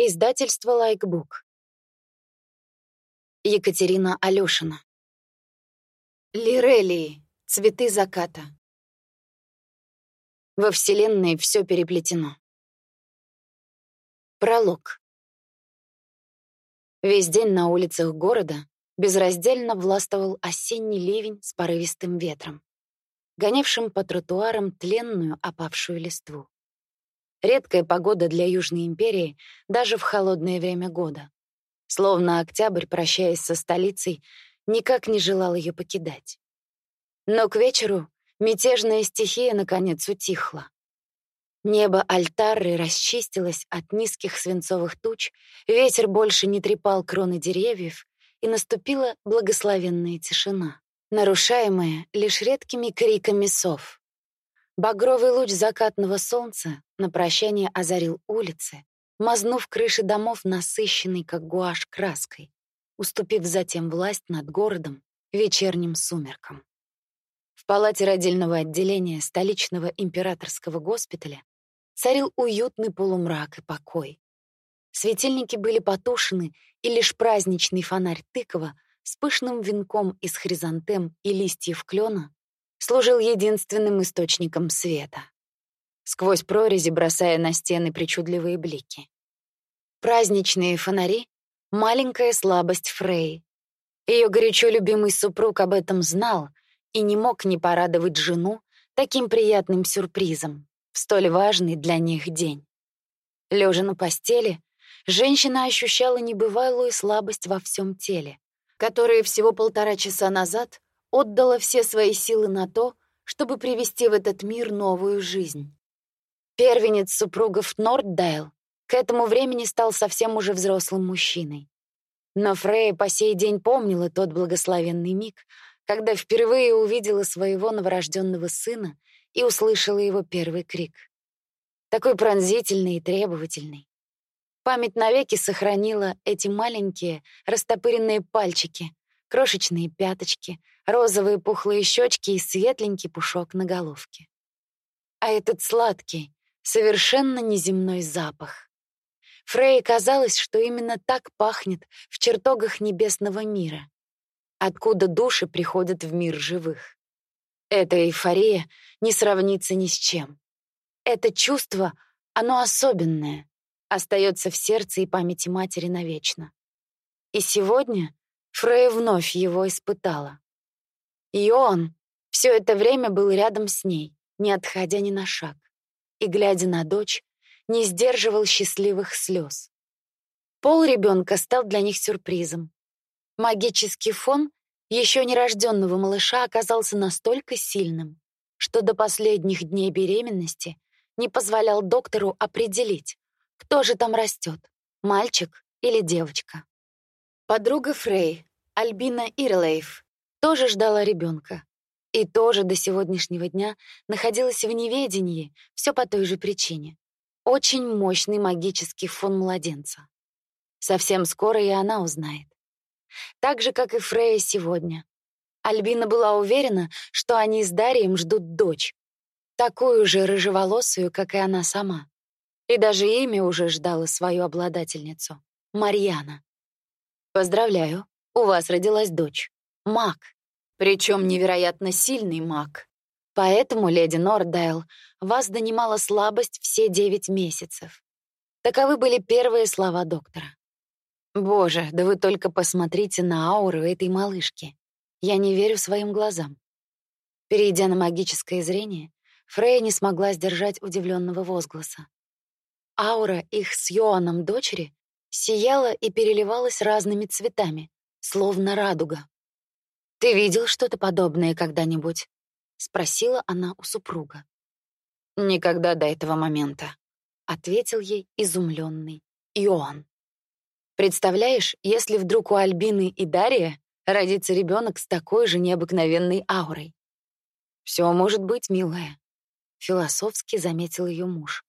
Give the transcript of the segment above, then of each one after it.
Издательство Лайкбук. Екатерина Алёшина. Лирелии. Цветы заката. Во Вселенной все переплетено. Пролог. Весь день на улицах города безраздельно властвовал осенний ливень с порывистым ветром, гонявшим по тротуарам тленную опавшую листву. Редкая погода для Южной империи даже в холодное время года. Словно октябрь, прощаясь со столицей, никак не желал ее покидать. Но к вечеру мятежная стихия наконец утихла. Небо Альтары расчистилось от низких свинцовых туч, ветер больше не трепал кроны деревьев, и наступила благословенная тишина, нарушаемая лишь редкими криками сов. Багровый луч закатного солнца на прощание озарил улицы, мазнув крыши домов насыщенной, как гуашь, краской, уступив затем власть над городом вечерним сумеркам. В палате родильного отделения столичного императорского госпиталя царил уютный полумрак и покой. Светильники были потушены, и лишь праздничный фонарь тыкова с пышным венком из хризантем и листьев клена служил единственным источником света, сквозь прорези бросая на стены причудливые блики. Праздничные фонари — маленькая слабость Фрей. Ее горячо любимый супруг об этом знал и не мог не порадовать жену таким приятным сюрпризом в столь важный для них день. Лежа на постели, женщина ощущала небывалую слабость во всем теле, которая всего полтора часа назад отдала все свои силы на то, чтобы привести в этот мир новую жизнь. Первенец супругов Норддайл к этому времени стал совсем уже взрослым мужчиной. Но Фрейя по сей день помнила тот благословенный миг, когда впервые увидела своего новорожденного сына и услышала его первый крик. Такой пронзительный и требовательный. Память навеки сохранила эти маленькие растопыренные пальчики, крошечные пяточки, розовые пухлые щечки и светленький пушок на головке. А этот сладкий, совершенно неземной запах. Фрей казалось, что именно так пахнет в чертогах небесного мира, откуда души приходят в мир живых. Эта эйфория не сравнится ни с чем. Это чувство, оно особенное, остается в сердце и памяти матери навечно. И сегодня Фрей вновь его испытала. И он все это время был рядом с ней, не отходя ни на шаг, и, глядя на дочь, не сдерживал счастливых слез. Пол ребенка стал для них сюрпризом. Магический фон еще нерожденного малыша оказался настолько сильным, что до последних дней беременности не позволял доктору определить, кто же там растет, мальчик или девочка. Подруга Фрей, Альбина Ирлейф тоже ждала ребенка и тоже до сегодняшнего дня находилась в неведении, все по той же причине. Очень мощный магический фон младенца. Совсем скоро и она узнает. Так же, как и Фрея сегодня. Альбина была уверена, что они с Дарием ждут дочь, такую же рыжеволосую, как и она сама. И даже имя уже ждало свою обладательницу — Марьяна. «Поздравляю», у вас родилась дочь. Маг. Причем невероятно сильный маг. Поэтому, леди Нордайл, вас донимала слабость все девять месяцев. Таковы были первые слова доктора. Боже, да вы только посмотрите на ауру этой малышки. Я не верю своим глазам. Перейдя на магическое зрение, Фрея не смогла сдержать удивленного возгласа. Аура их с Йоаном дочери сияла и переливалась разными цветами, словно радуга. «Ты видел что-то подобное когда-нибудь?» — спросила она у супруга. «Никогда до этого момента», — ответил ей изумленный Иоанн. «Представляешь, если вдруг у Альбины и Дария родится ребенок с такой же необыкновенной аурой?» «Все может быть, милая», — философски заметил ее муж.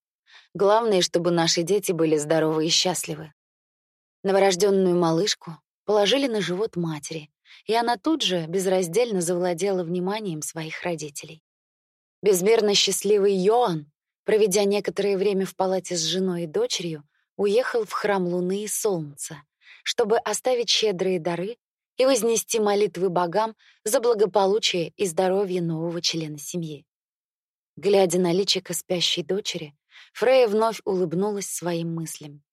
«Главное, чтобы наши дети были здоровы и счастливы». Новорожденную малышку положили на живот матери, и она тут же безраздельно завладела вниманием своих родителей. Безмерно счастливый Йоан, проведя некоторое время в палате с женой и дочерью, уехал в храм Луны и Солнца, чтобы оставить щедрые дары и вознести молитвы богам за благополучие и здоровье нового члена семьи. Глядя на личико спящей дочери, Фрея вновь улыбнулась своим мыслям.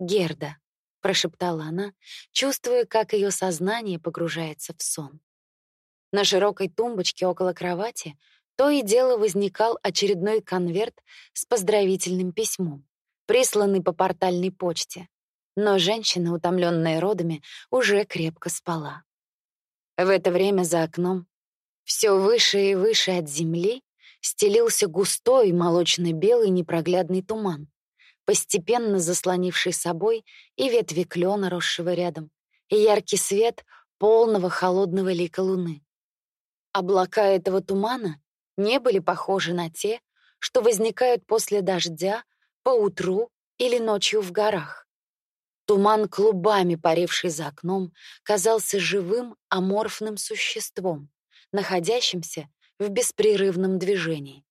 «Герда», — прошептала она, чувствуя, как ее сознание погружается в сон. На широкой тумбочке около кровати то и дело возникал очередной конверт с поздравительным письмом, присланный по портальной почте. Но женщина, утомленная родами, уже крепко спала. В это время за окном, все выше и выше от земли, стелился густой молочно-белый непроглядный туман, постепенно заслонивший собой и ветви клена, росшего рядом, и яркий свет полного холодного лика луны. Облака этого тумана не были похожи на те, что возникают после дождя по утру или ночью в горах. Туман клубами, паривший за окном, казался живым аморфным существом, находящимся в беспрерывном движении.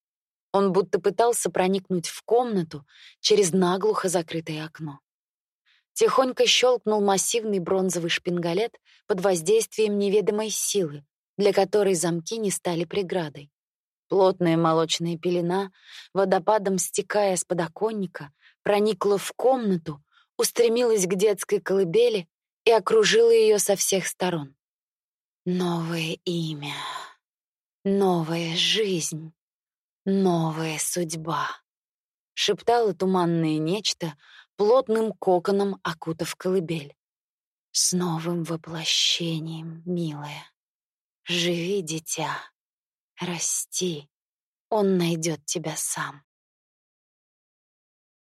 Он будто пытался проникнуть в комнату через наглухо закрытое окно. Тихонько щелкнул массивный бронзовый шпингалет под воздействием неведомой силы, для которой замки не стали преградой. Плотная молочная пелена, водопадом стекая с подоконника, проникла в комнату, устремилась к детской колыбели и окружила ее со всех сторон. Новое имя, новая жизнь, новая судьба, шептало туманное нечто, плотным коконом окутав колыбель. С новым воплощением, милая. Живи, дитя. Расти. Он найдет тебя сам.